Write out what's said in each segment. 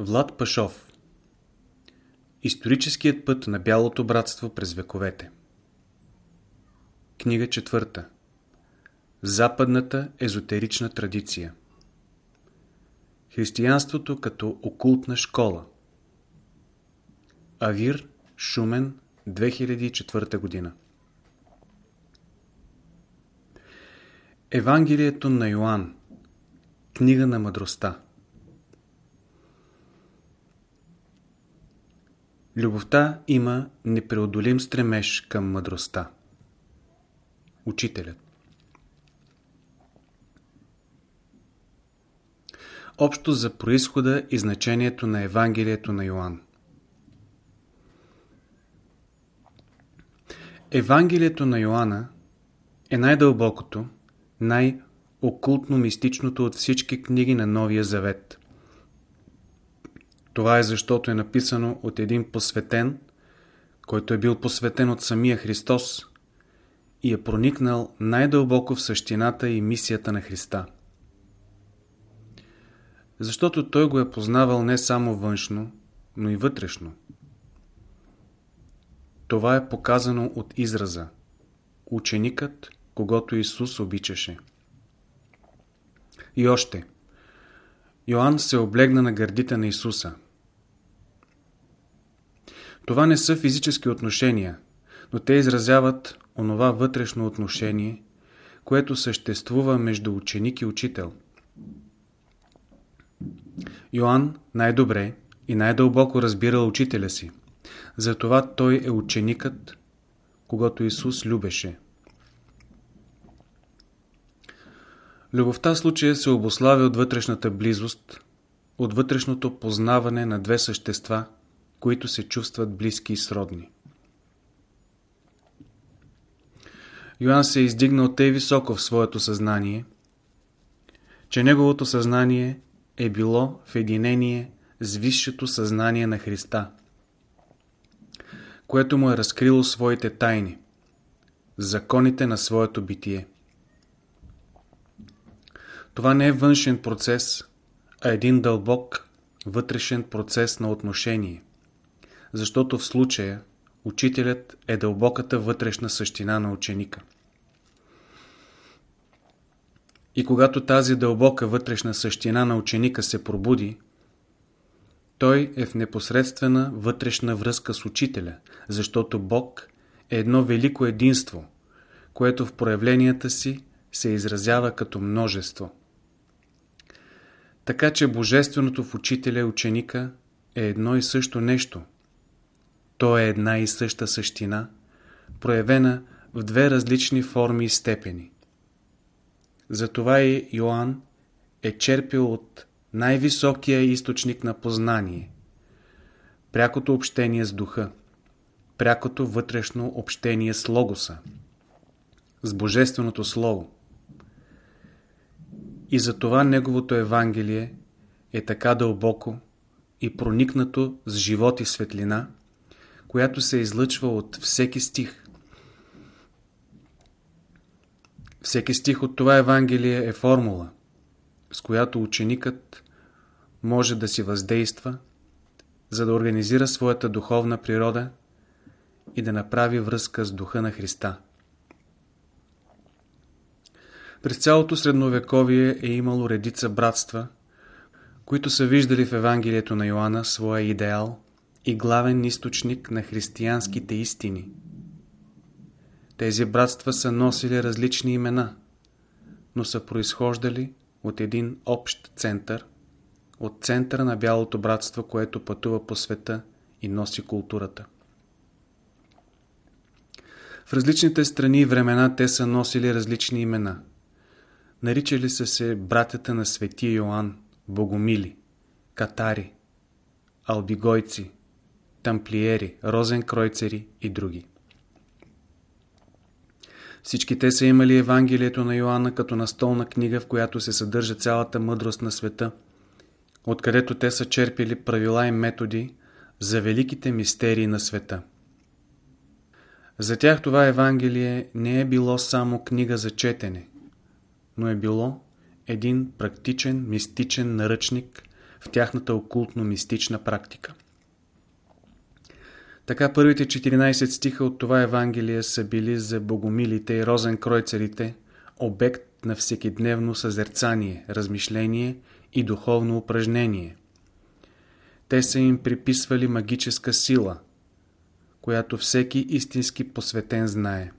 Влад Пашов. Историческият път на Бялото братство през вековете. Книга четвърта. Западната езотерична традиция. Християнството като окултна школа. Авир, Шумен, 2004 година. Евангелието на Йоанн. Книга на мъдростта Любовта има непреодолим стремеж към мъдростта. Учителят. Общо за происхода и значението на Евангелието на Йоанн Евангелието на Йоанна е най-дълбокото, най-окултно-мистичното от всички книги на Новия Завет – това е защото е написано от един посветен, който е бил посветен от самия Христос и е проникнал най-дълбоко в същината и мисията на Христа. Защото той го е познавал не само външно, но и вътрешно. Това е показано от израза ученикът, когато Исус обичаше. И още. Йоанн се облегна на гърдите на Исуса – това не са физически отношения, но те изразяват онова вътрешно отношение, което съществува между ученик и учител. Йоанн най-добре и най-дълбоко разбирал учителя си. Затова той е ученикът, когато Исус любеше. Любовта в случая се обославя от вътрешната близост, от вътрешното познаване на две същества – които се чувстват близки и сродни. Йоанн се е издигнал тъй високо в своето съзнание, че неговото съзнание е било в единение с висшето съзнание на Христа, което му е разкрило своите тайни, законите на своето битие. Това не е външен процес, а един дълбок вътрешен процес на отношение защото в случая учителят е дълбоката вътрешна същина на ученика. И когато тази дълбока вътрешна същина на ученика се пробуди, той е в непосредствена вътрешна връзка с учителя, защото Бог е едно велико единство, което в проявленията си се изразява като множество. Така че Божественото в учителя и ученика е едно и също нещо – то е една и съща същина, проявена в две различни форми и степени. Затова и Йоанн е черпил от най-високия източник на познание, прякото общение с духа, прякото вътрешно общение с Логоса, с Божественото Слово. И затова неговото Евангелие е така дълбоко и проникнато с живот и светлина – която се излъчва от всеки стих. Всеки стих от това Евангелие е формула, с която ученикът може да си въздейства, за да организира своята духовна природа и да направи връзка с духа на Христа. През цялото средновековие е имало редица братства, които са виждали в Евангелието на Йоанна своя идеал – и главен източник на християнските истини. Тези братства са носили различни имена, но са произхождали от един общ център, от центъра на Бялото братство, което пътува по света и носи културата. В различните страни и времена те са носили различни имена. Наричали са се братята на Светия Йоанн, Богомили, Катари, Албигойци, тамплиери, розенкройцери и други. Всички те са имали Евангелието на Йоанна като настолна книга, в която се съдържа цялата мъдрост на света, откъдето те са черпили правила и методи за великите мистерии на света. За тях това Евангелие не е било само книга за четене, но е било един практичен, мистичен наръчник, в тяхната окултно-мистична практика. Така първите 14 стиха от това Евангелие са били за богомилите и розенкройцерите обект на всекидневно съзерцание, размишление и духовно упражнение. Те са им приписвали магическа сила, която всеки истински посветен знае.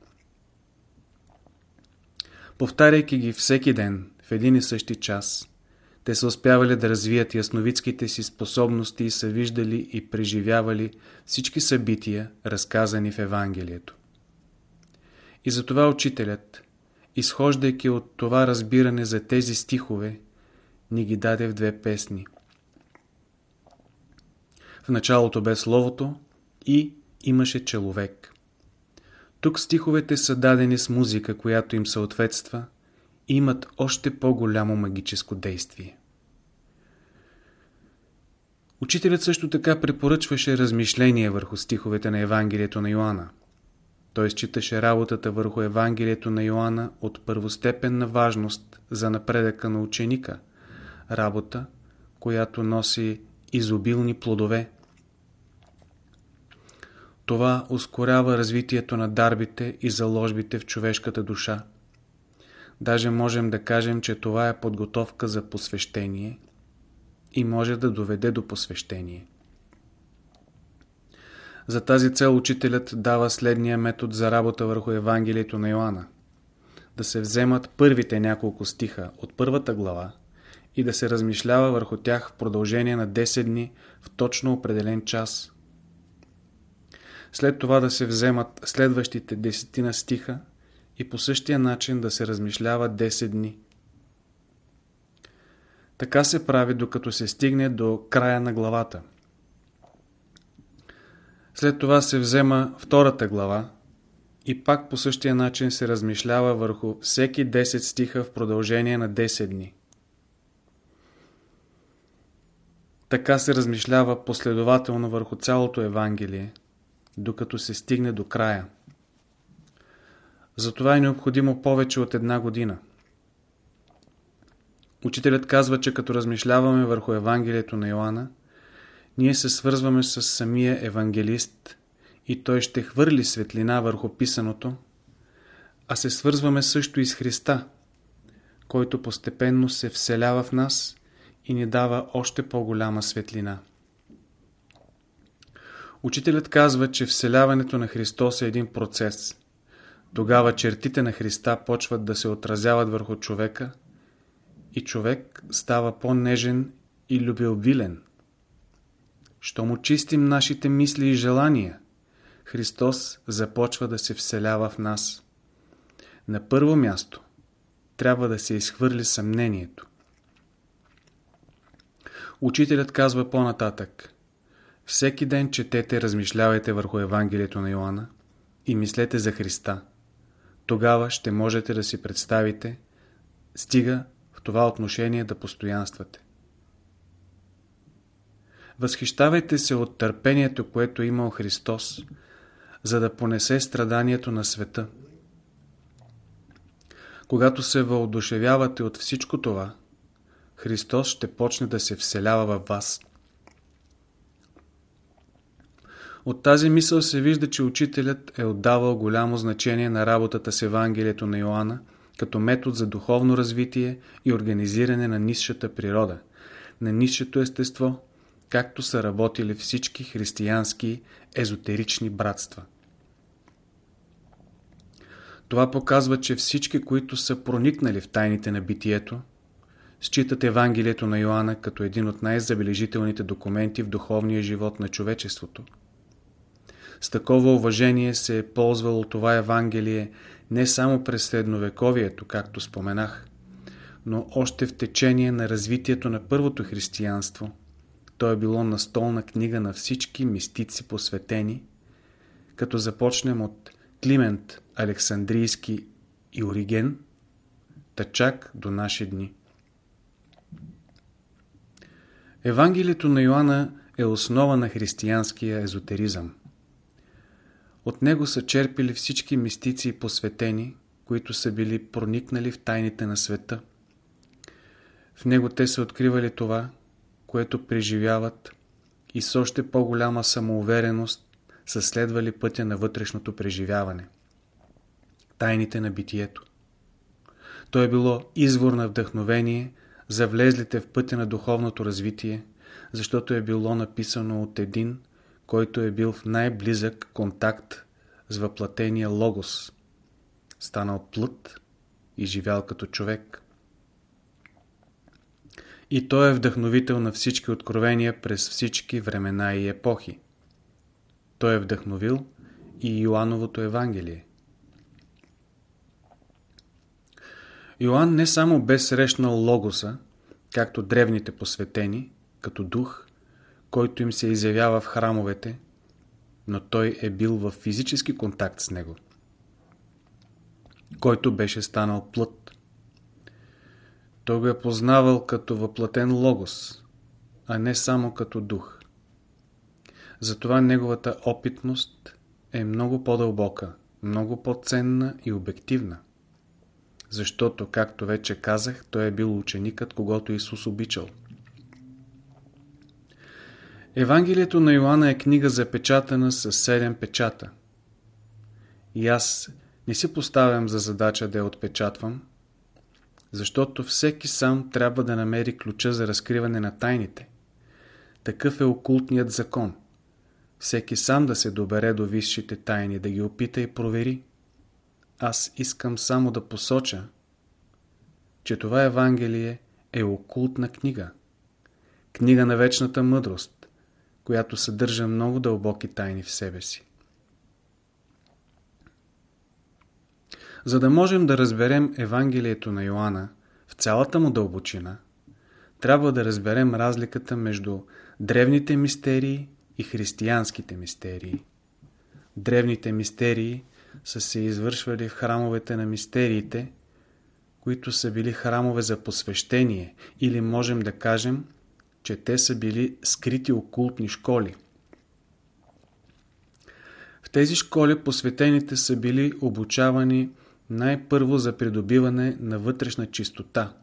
Повтаряйки ги всеки ден, в един и същи час, те са успявали да развият ясновидските си способности и са виждали и преживявали всички събития, разказани в Евангелието. И затова учителят, изхождайки от това разбиране за тези стихове, ни ги даде в две песни. В началото бе Словото и имаше човек. Тук стиховете са дадени с музика, която им съответства и имат още по-голямо магическо действие. Учителят също така препоръчваше размишление върху стиховете на Евангелието на Йоанна. Той считаше работата върху Евангелието на Йоанна от първостепенна важност за напредъка на ученика, работа, която носи изобилни плодове. Това ускорява развитието на дарбите и заложбите в човешката душа. Даже можем да кажем, че това е подготовка за посвещение и може да доведе до посвещение. За тази цел учителят дава следния метод за работа върху Евангелието на Йоанна. Да се вземат първите няколко стиха от първата глава и да се размишлява върху тях в продължение на 10 дни в точно определен час. След това да се вземат следващите десетина стиха и по същия начин да се размишлява 10 дни. Така се прави докато се стигне до края на главата. След това се взема втората глава и пак по същия начин се размишлява върху всеки 10 стиха в продължение на 10 дни. Така се размишлява последователно върху цялото Евангелие, докато се стигне до края. Затова е необходимо повече от една година. Учителят казва, че като размишляваме върху Евангелието на Йоанна, ние се свързваме с самия евангелист и той ще хвърли светлина върху писаното, а се свързваме също и с Христа, който постепенно се вселява в нас и ни дава още по-голяма светлина. Учителят казва, че вселяването на Христос е един процес. Тогава чертите на Христа почват да се отразяват върху човека и човек става по-нежен и любеобилен. Що му чистим нашите мисли и желания, Христос започва да се вселява в нас. На първо място трябва да се изхвърли съмнението. Учителят казва по-нататък. Всеки ден четете, размишлявайте върху Евангелието на Йоанна и мислете за Христа. Тогава ще можете да си представите, стига в това отношение да постоянствате. Възхищавайте се от търпението, което е имал Христос, за да понесе страданието на света. Когато се въодушевявате от всичко това, Христос ще почне да се вселява във вас. От тази мисъл се вижда, че учителят е отдавал голямо значение на работата с Евангелието на Йоанна като метод за духовно развитие и организиране на нисшата природа, на нисшето естество, както са работили всички християнски езотерични братства. Това показва, че всички, които са проникнали в тайните на битието, считат Евангелието на Йоанна като един от най-забележителните документи в духовния живот на човечеството. С такова уважение се е ползвало това Евангелие не само през средновековието, както споменах, но още в течение на развитието на първото християнство. То е било настолна книга на всички мистици посветени, като започнем от Климент Александрийски и Ориген, тачак до наши дни. Евангелието на Йоанна е основа на християнския езотеризъм. От него са черпили всички мистици и посветени, които са били проникнали в тайните на света. В него те са откривали това, което преживяват и с още по-голяма самоувереност са следвали пътя на вътрешното преживяване. Тайните на битието. То е било извор на вдъхновение за влезлите в пътя на духовното развитие, защото е било написано от един, който е бил в най-близък контакт с въплатения Логос, станал плът и живял като човек. И той е вдъхновител на всички откровения през всички времена и епохи. Той е вдъхновил и Йоановото Евангелие. Йоанн не само бе срещнал Логоса, както древните посветени, като дух, който им се изявява в храмовете, но той е бил в физически контакт с него, който беше станал плът. Той го е познавал като въплатен логос, а не само като дух. Затова неговата опитност е много по-дълбока, много по-ценна и обективна. Защото, както вече казах, той е бил ученикът, когато Исус обичал. Евангелието на Йоанна е книга запечатана с седем печата. И аз не си поставям за задача да я отпечатвам, защото всеки сам трябва да намери ключа за разкриване на тайните. Такъв е окултният закон. Всеки сам да се добере до висшите тайни, да ги опита и провери. Аз искам само да посоча, че това Евангелие е окултна книга. Книга на вечната мъдрост, която съдържа много дълбоки тайни в себе си. За да можем да разберем Евангелието на Йоанна в цялата му дълбочина, трябва да разберем разликата между древните мистерии и християнските мистерии. Древните мистерии са се извършвали в храмовете на мистериите, които са били храмове за посвещение или можем да кажем, че те са били скрити окултни школи. В тези школи посветените са били обучавани най-първо за придобиване на вътрешна чистота,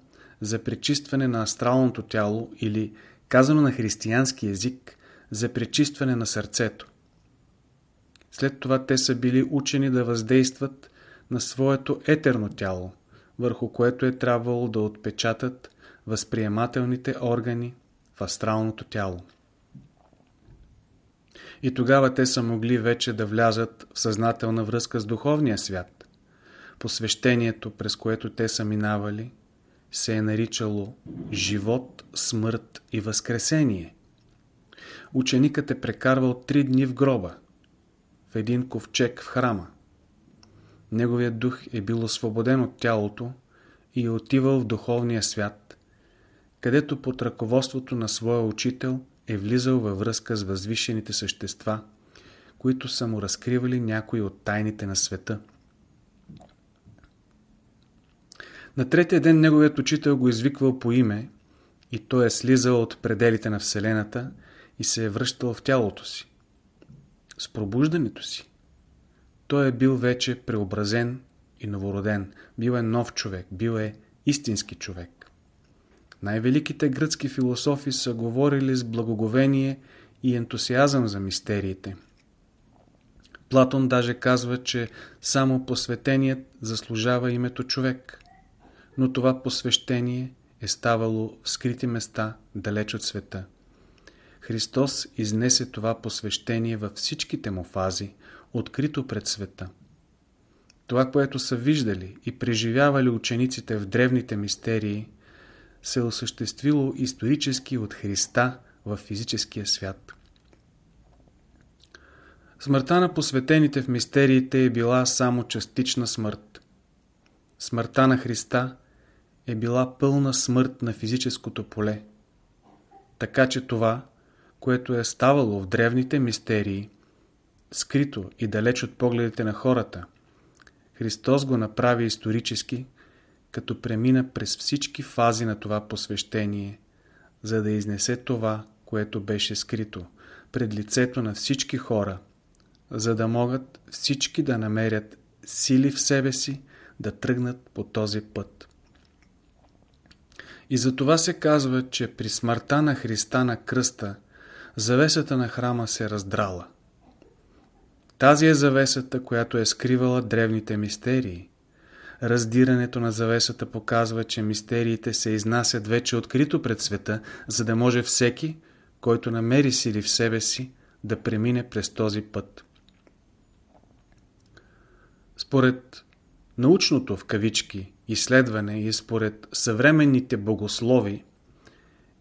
за пречистване на астралното тяло или, казано на християнски език, за пречистване на сърцето. След това те са били учени да въздействат на своето етерно тяло, върху което е трябвало да отпечатат възприемателните органи в астралното тяло. И тогава те са могли вече да влязат в съзнателна връзка с духовния свят. Посвещението, през което те са минавали, се е наричало живот, смърт и възкресение. Ученикът е прекарвал три дни в гроба, в един ковчег в храма. Неговият дух е бил освободен от тялото и е отивал в духовния свят, където под ръководството на своя учител е влизал във връзка с възвишените същества, които са му разкривали някои от тайните на света. На третия ден неговият учител го извиквал по име и той е слизал от пределите на Вселената и се е връщал в тялото си. С пробуждането си. Той е бил вече преобразен и новороден. Бил е нов човек, бил е истински човек. Най-великите гръцки философи са говорили с благоговение и ентусиазъм за мистериите. Платон даже казва, че само посветеният заслужава името човек но това посвещение е ставало в скрити места, далеч от света. Христос изнесе това посвещение във всичките му фази, открито пред света. Това, което са виждали и преживявали учениците в древните мистерии, се е осъществило исторически от Христа в физическия свят. Смъртта на посветените в мистериите е била само частична смърт. Смъртта на Христа е била пълна смърт на физическото поле. Така че това, което е ставало в древните мистерии, скрито и далеч от погледите на хората, Христос го направи исторически, като премина през всички фази на това посвещение, за да изнесе това, което беше скрито, пред лицето на всички хора, за да могат всички да намерят сили в себе си да тръгнат по този път. И за това се казва, че при смъртта на Христа на кръста завесата на храма се раздрала. Тази е завесата, която е скривала древните мистерии. Раздирането на завесата показва, че мистериите се изнасят вече открито пред света, за да може всеки, който намери сили в себе си, да премине през този път. Според научното в кавички изследване и според съвременните богослови,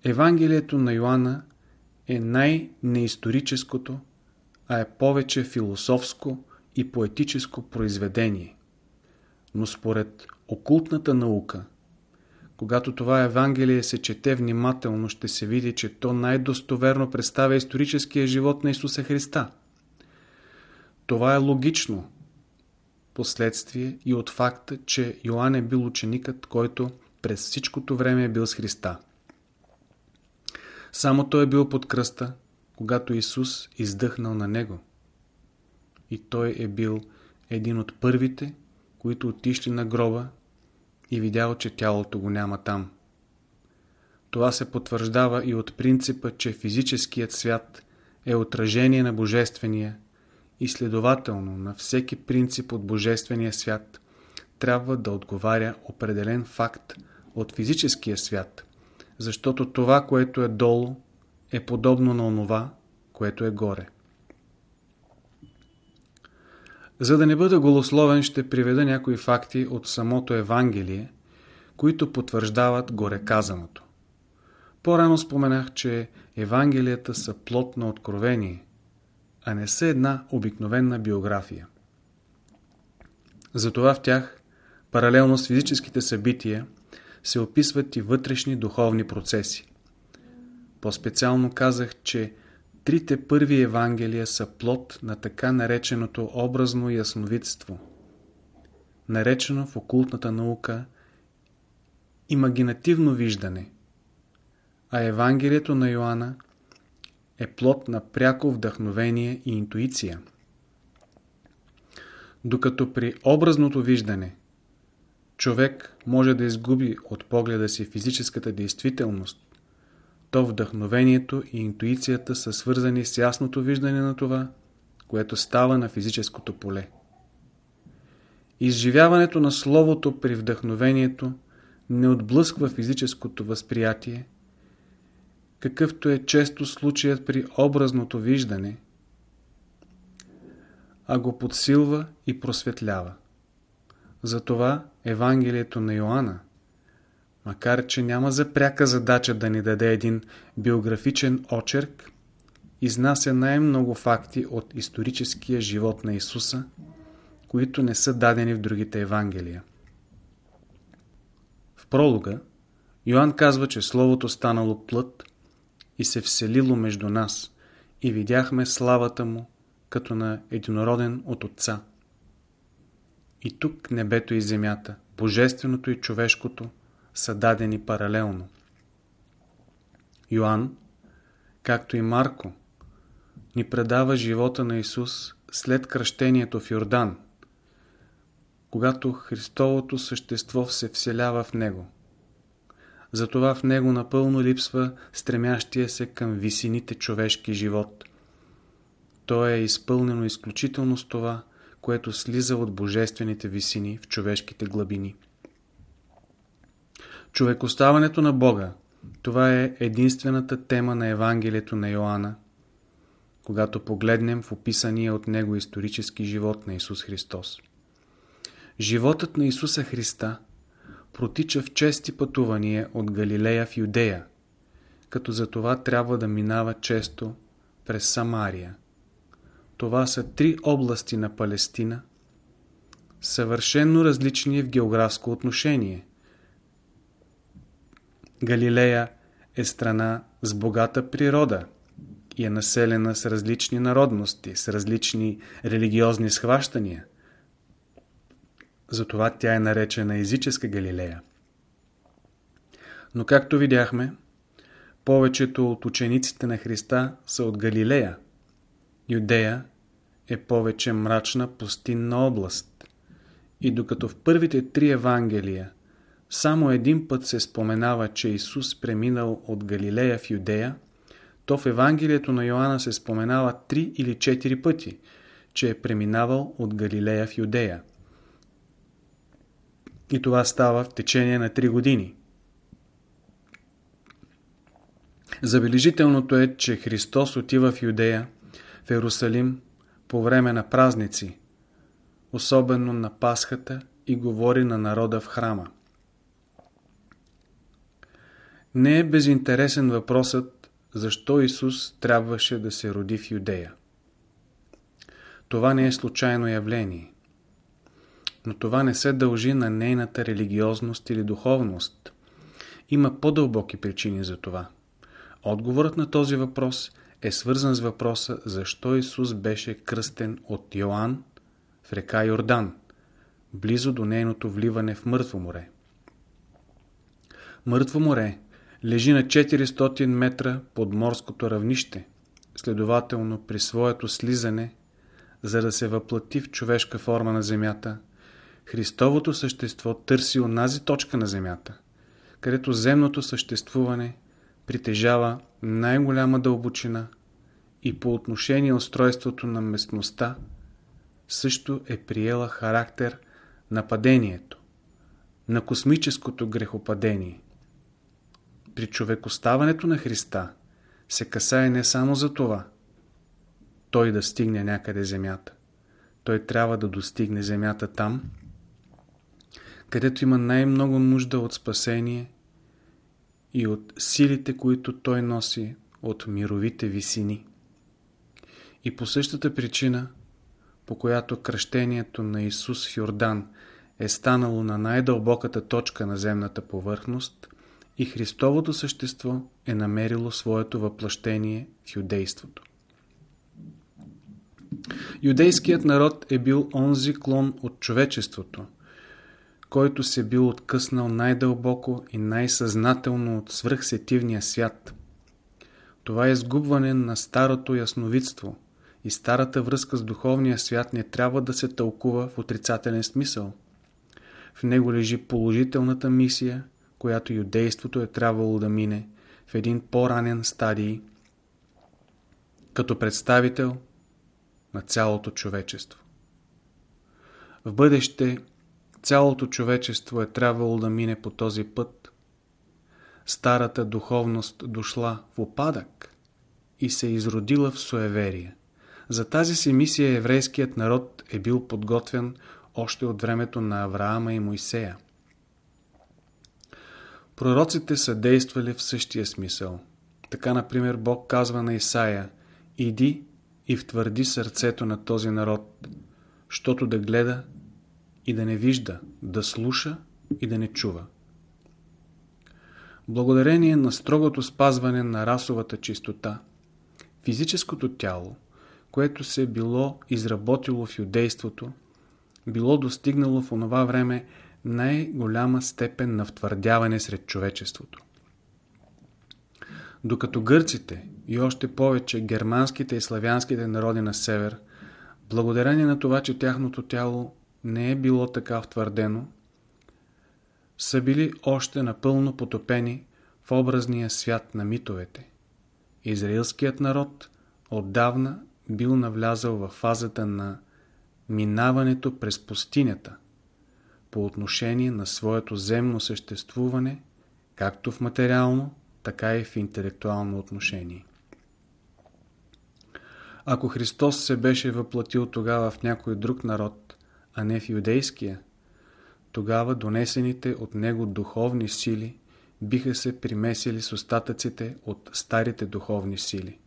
Евангелието на Йоанна е най-неисторическото, а е повече философско и поетическо произведение. Но според окултната наука, когато това Евангелие се чете внимателно, ще се види, че то най-достоверно представя историческия живот на Исуса Христа. Това е логично, последствие и от факта, че Йоанн е бил ученикът, който през всичкото време е бил с Христа. Само той е бил под кръста, когато Исус издъхнал на него. И той е бил един от първите, които отишли на гроба и видял, че тялото го няма там. Това се потвърждава и от принципа, че физическият свят е отражение на Божествения и следователно на всеки принцип от Божествения свят трябва да отговаря определен факт от физическия свят, защото това, което е долу, е подобно на онова, което е горе. За да не бъда голословен, ще приведа някои факти от самото Евангелие, които потвърждават горе казаното. По-рано споменах, че Евангелията са плод на откровение, а не са една обикновена биография. Затова в тях, паралелно с физическите събития, се описват и вътрешни духовни процеси. По-специално казах, че трите първи Евангелия са плод на така нареченото образно ясновидство, наречено в окултната наука имагинативно виждане, а Евангелието на Йоанна е плод на пряко вдъхновение и интуиция. Докато при образното виждане човек може да изгуби от погледа си физическата действителност, то вдъхновението и интуицията са свързани с ясното виждане на това, което става на физическото поле. Изживяването на Словото при вдъхновението не отблъсква физическото възприятие, какъвто е често случаят при образното виждане, а го подсилва и просветлява. Затова Евангелието на Йоанна, макар че няма за пряка задача да ни даде един биографичен очерк, изнася най-много факти от историческия живот на Исуса, които не са дадени в другите Евангелия. В пролога Йоанн казва, че Словото станало плът и се вселило между нас и видяхме славата му като на единороден от Отца. И тук небето и земята, божественото и човешкото са дадени паралелно. Йоанн, както и Марко, ни предава живота на Исус след кръщението в Йордан, когато Христовото същество се вселява в Него. Затова в него напълно липсва стремящия се към висините човешки живот. То е изпълнено изключително с това, което слиза от божествените висини в човешките глъбини. Човекоставането на Бога това е единствената тема на Евангелието на Йоанна, когато погледнем в описания от него исторически живот на Исус Христос. Животът на Исуса Христа протича в чести пътувания от Галилея в Юдея, като за това трябва да минава често през Самария. Това са три области на Палестина, съвършенно различни в географско отношение. Галилея е страна с богата природа и е населена с различни народности, с различни религиозни схващания – затова тя е наречена езическа Галилея. Но както видяхме, повечето от учениците на Христа са от Галилея. Юдея е повече мрачна пустинна област. И докато в първите три Евангелия само един път се споменава, че Исус преминал от Галилея в Юдея, то в Евангелието на Йоанна се споменава три или четири пъти, че е преминавал от Галилея в Юдея. И това става в течение на три години. Забележителното е, че Христос отива в Юдея, в Иерусалим, по време на празници, особено на Пасхата и говори на народа в храма. Не е безинтересен въпросът, защо Исус трябваше да се роди в Юдея. Това не е случайно явление. Но това не се дължи на нейната религиозност или духовност. Има по-дълбоки причини за това. Отговорът на този въпрос е свързан с въпроса защо Исус беше кръстен от Йоанн в река Йордан, близо до нейното вливане в Мъртво море. Мъртво море лежи на 400 метра под морското равнище, следователно при своето слизане, за да се въплати в човешка форма на земята, Христовото същество търси онази точка на земята, където земното съществуване притежава най-голяма дълбочина и по отношение устройството на местността също е приела характер на падението, на космическото грехопадение. При човекоставането на Христа се касае не само за това, той да стигне някъде земята. Той трябва да достигне земята там, където има най-много нужда от спасение и от силите, които той носи от мировите висини. И по същата причина, по която кръщението на Исус в Йордан е станало на най-дълбоката точка на земната повърхност, и Христовото същество е намерило своето въплъщение в юдейството. Юдейският народ е бил онзи клон от човечеството, който се бил откъснал най-дълбоко и най-съзнателно от свръхсетивния свят. Това е изгубване на старото ясновидство и старата връзка с духовния свят не трябва да се тълкува в отрицателен смисъл. В него лежи положителната мисия, която юдейството е трябвало да мине в един по-ранен стадий, като представител на цялото човечество. В бъдеще цялото човечество е трябвало да мине по този път. Старата духовност дошла в опадък и се изродила в суеверие. За тази си мисия еврейският народ е бил подготвен още от времето на Авраама и Моисея. Пророците са действали в същия смисъл. Така, например, Бог казва на Исаия «Иди и втвърди сърцето на този народ, щото да гледа и да не вижда, да слуша и да не чува. Благодарение на строгото спазване на расовата чистота, физическото тяло, което се е било изработило в юдейството, било достигнало в онова време най-голяма степен на втвърдяване сред човечеството. Докато гърците и още повече германските и славянските народи на север, благодарение на това, че тяхното тяло не е било така втвърдено, са били още напълно потопени в образния свят на митовете. Израилският народ отдавна бил навлязал в фазата на минаването през пустинята по отношение на своето земно съществуване, както в материално, така и в интелектуално отношение. Ако Христос се беше въплатил тогава в някой друг народ, а не в юдейския, тогава донесените от него духовни сили биха се примесили с остатъците от старите духовни сили.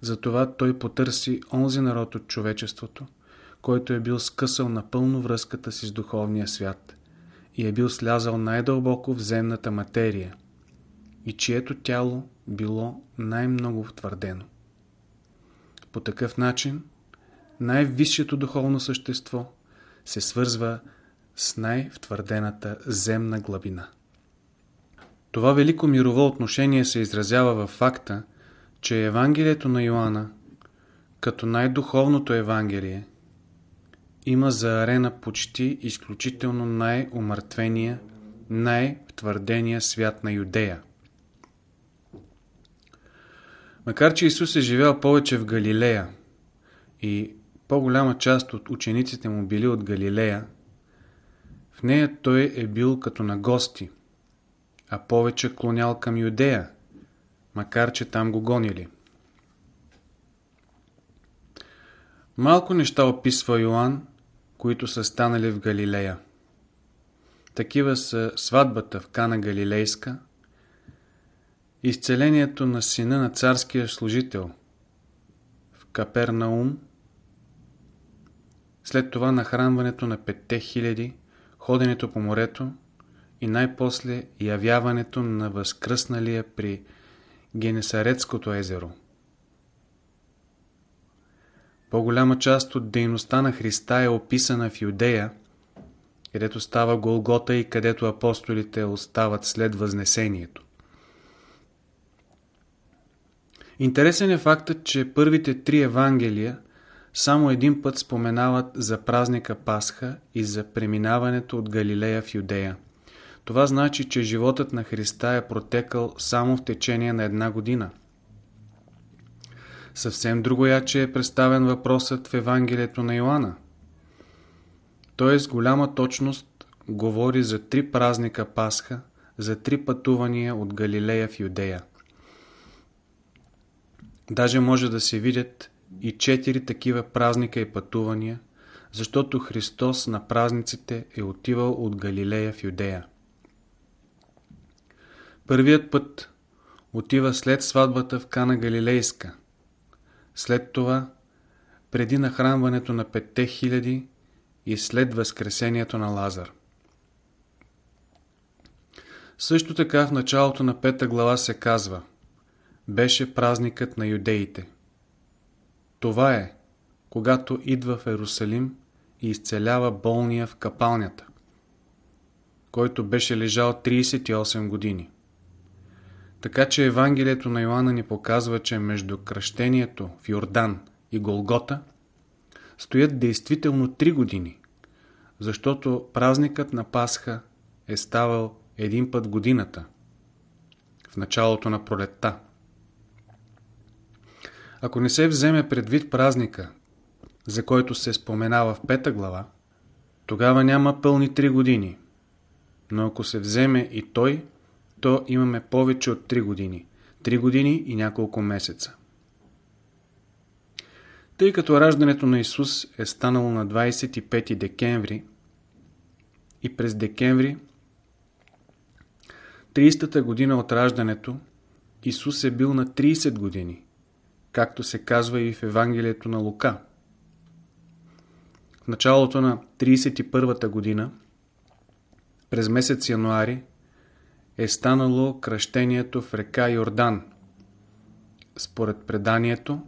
Затова той потърси онзи народ от човечеството, който е бил скъсал напълно връзката си с духовния свят и е бил слязал най-дълбоко в земната материя и чието тяло било най-много втвърдено. По такъв начин най-висшето духовно същество се свързва с най-втвърдената земна глъбина. Това велико мирово отношение се изразява в факта, че Евангелието на Йоанна, като най-духовното Евангелие, има за арена почти изключително най-умъртвения, най-втвърдения свят на Юдея. Макар, че Исус е живял повече в Галилея и по-голяма част от учениците му били от Галилея, в нея той е бил като на гости, а повече клонял към Юдея, макар че там го гонили. Малко неща описва Йоанн, които са станали в Галилея. Такива са сватбата в Кана Галилейска, изцелението на сина на царския служител в Капернаум, след това нахранването на петте хиляди, ходенето по морето и най-после явяването на възкръсналия при Генесарецкото езеро. По-голяма част от дейността на Христа е описана в Юдея, където става Голгота и където апостолите остават след Възнесението. Интересен е фактът, че първите три Евангелия само един път споменават за празника Пасха и за преминаването от Галилея в Юдея. Това значи, че животът на Христа е протекал само в течение на една година. Съвсем другояче е представен въпросът в Евангелието на Йоанна. Той с голяма точност говори за три празника Пасха, за три пътувания от Галилея в Юдея. Даже може да се видят и четири такива празника и пътувания, защото Христос на празниците е отивал от Галилея в Юдея. Първият път отива след сватбата в Кана Галилейска. След това, преди нахранването на петте хиляди и след възкресението на Лазар. Също така в началото на пета глава се казва Беше празникът на юдеите. Това е, когато идва в Ерусалим и изцелява болния в капалнята, който беше лежал 38 години. Така че Евангелието на Йоанна ни показва, че между кръщението в Йордан и Голгота стоят действително 3 години, защото празникът на Пасха е ставал един път годината, в началото на пролетта. Ако не се вземе предвид празника, за който се споменава в пета глава, тогава няма пълни три години. Но ако се вземе и той, то имаме повече от три години. Три години и няколко месеца. Тъй като раждането на Исус е станало на 25 декември и през декември 30-та година от раждането Исус е бил на 30 години както се казва и в Евангелието на Лука. В началото на 31-та година, през месец януари, е станало кръщението в река Йордан, според преданието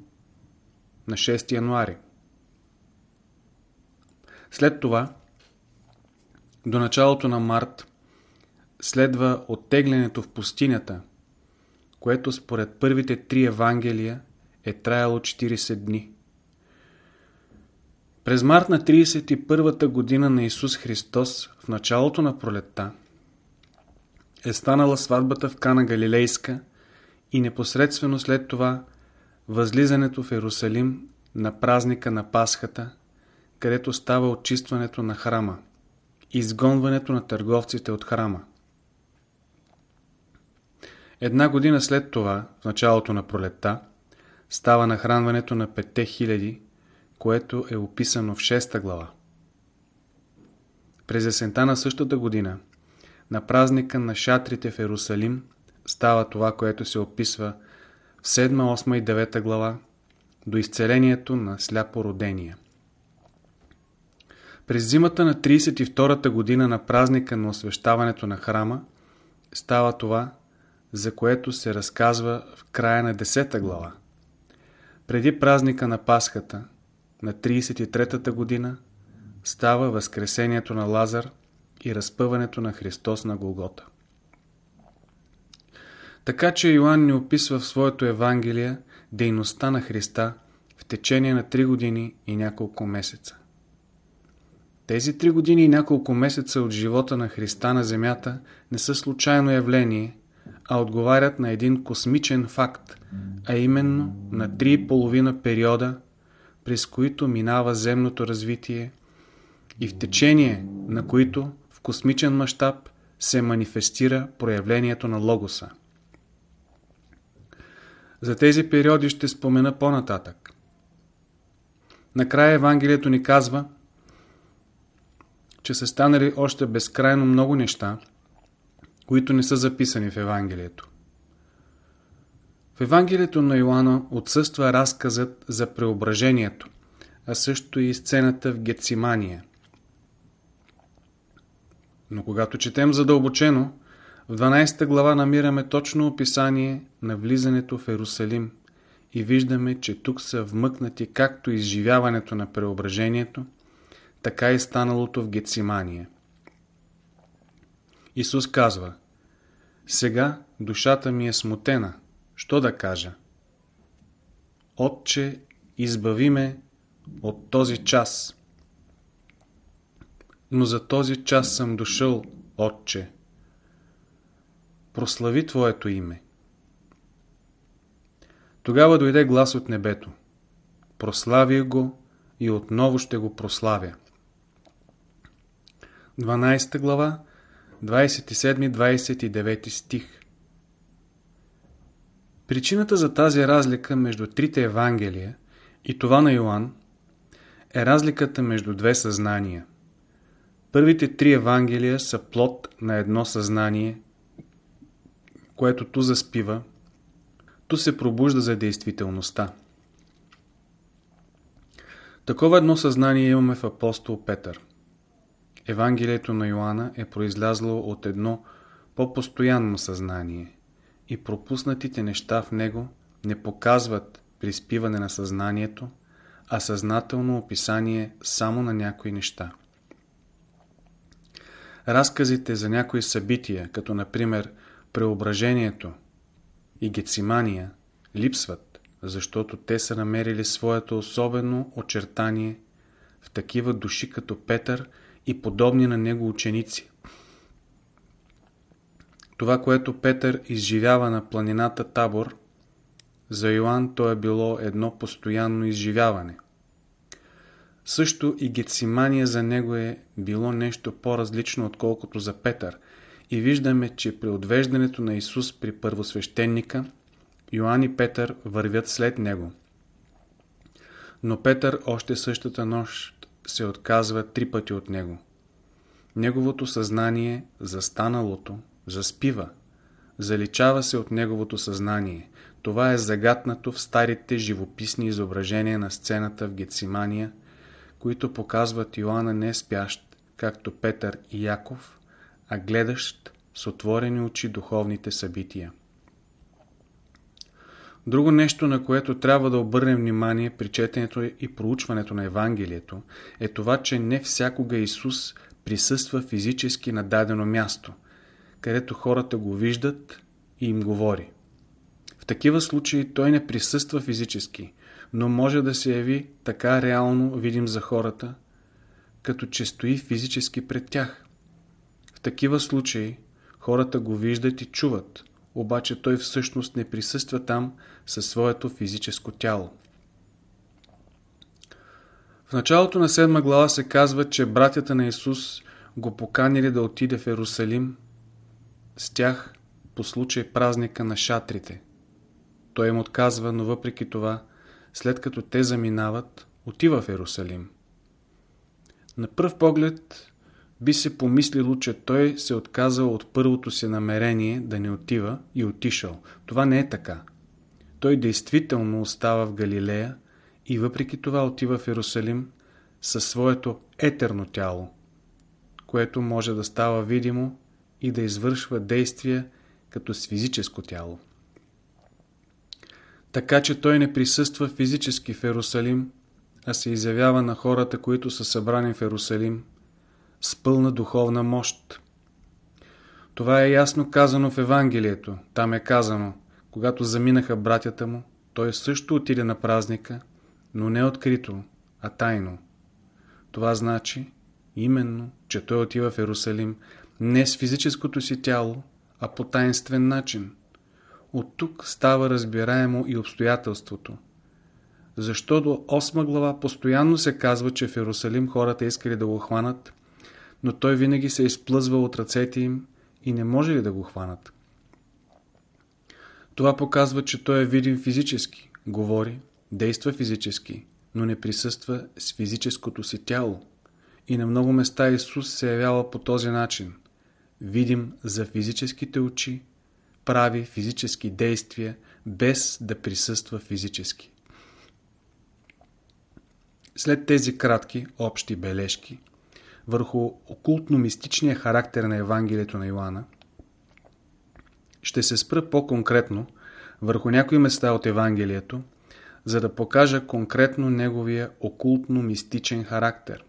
на 6 януари. След това, до началото на март, следва оттеглянето в пустинята, което според първите три Евангелия е траяло 40 дни. През март на 31-та година на Исус Христос, в началото на пролетта, е станала сватбата в Кана Галилейска и непосредствено след това възлизането в Ерусалим на празника на Пасхата, където става очистването на храма, изгонването на търговците от храма. Една година след това, в началото на пролетта, става нахранването на петте хиляди, което е описано в 6 глава. През есента на същата година, на празника на шатрите в Ерусалим, става това, което се описва в 7, 8 и 9 глава до изцелението на сляпородения. През зимата на 32-та година на празника на освещаването на храма става това, за което се разказва в края на 10 глава. Преди празника на Пасхата, на 33-та година, става възкресението на Лазар и разпъването на Христос на Голгота. Така че Йоанн ни описва в своето Евангелие дейността на Христа в течение на 3 години и няколко месеца. Тези три години и няколко месеца от живота на Христа на Земята не са случайно явление, а отговарят на един космичен факт, а именно на три и половина периода, през които минава земното развитие и в течение на които космичен мащаб се манифестира проявлението на Логоса. За тези периоди ще спомена по-нататък. Накрая Евангелието ни казва, че са станали още безкрайно много неща, които не са записани в Евангелието. В Евангелието на Йоанна отсъства разказът за преображението, а също и сцената в Гецимания. Но когато четем задълбочено, в 12 глава намираме точно описание на влизането в Ерусалим и виждаме, че тук са вмъкнати както изживяването на преображението, така и станалото в Гецимания. Исус казва Сега душата ми е смутена. Що да кажа? Отче, избави ме от този час. Но за този час съм дошъл, Отче. Прослави Твоето име. Тогава дойде глас от небето. Прославя го и отново ще го прославя. 12 глава, 27-29 стих Причината за тази разлика между трите Евангелия и това на Йоанн е разликата между две съзнания. Първите три Евангелия са плод на едно съзнание, което ту заспива, ту се пробужда за действителността. Такова едно съзнание имаме в апостол Петър. Евангелието на Йоанна е произлязло от едно по-постоянно съзнание и пропуснатите неща в него не показват приспиване на съзнанието, а съзнателно описание само на някои неща. Разказите за някои събития, като например преображението и гецимания, липсват, защото те са намерили своето особено очертание в такива души като Петър и подобни на него ученици. Това, което Петър изживява на планината Табор, за Йоанн то е било едно постоянно изживяване. Също и Гецимания за него е било нещо по-различно, отколкото за Петър. И виждаме, че при отвеждането на Исус при първосвещеника, Йоанн и Петър вървят след него. Но Петър още същата нощ се отказва три пъти от него. Неговото съзнание за станалото заспива, заличава се от неговото съзнание. Това е загатнато в старите живописни изображения на сцената в Гецимания, които показват Йоанна не спящ, както Петър и Яков, а гледащ с отворени очи духовните събития. Друго нещо, на което трябва да обърнем внимание при четенето и проучването на Евангелието, е това, че не всякога Исус присъства физически на дадено място, където хората го виждат и им говори. В такива случаи той не присъства физически, но може да се яви така реално видим за хората, като че стои физически пред тях. В такива случаи хората го виждат и чуват, обаче той всъщност не присъства там със своето физическо тяло. В началото на седма глава се казва, че братята на Исус го поканили да отиде в Ерусалим с тях по случай празника на шатрите. Той им отказва, но въпреки това, след като те заминават, отива в Ерусалим. На пръв поглед би се помислило, че той се отказал от първото си намерение да не отива и отишъл. Това не е така. Той действително остава в Галилея и въпреки това отива в Иерусалим със своето етерно тяло, което може да става видимо и да извършва действия като с физическо тяло. Така че той не присъства физически в Ерусалим, а се изявява на хората, които са събрани в Ерусалим, с пълна духовна мощ. Това е ясно казано в Евангелието. Там е казано, когато заминаха братята му, той също отиде на празника, но не открито, а тайно. Това значи, Именно, че той отива в Иерусалим не с физическото си тяло, а по таинствен начин. От тук става разбираемо и обстоятелството. Защото 8 глава постоянно се казва, че в Иерусалим хората искали да го хванат, но той винаги се изплъзва от ръцете им и не може ли да го хванат. Това показва, че той е видим физически, говори, действа физически, но не присъства с физическото си тяло. И на много места Исус се явява по този начин. Видим за физическите очи, прави физически действия, без да присъства физически. След тези кратки, общи бележки, върху окултно-мистичния характер на Евангелието на Йоанна, ще се спра по-конкретно върху някои места от Евангелието, за да покажа конкретно неговия окултно-мистичен характер.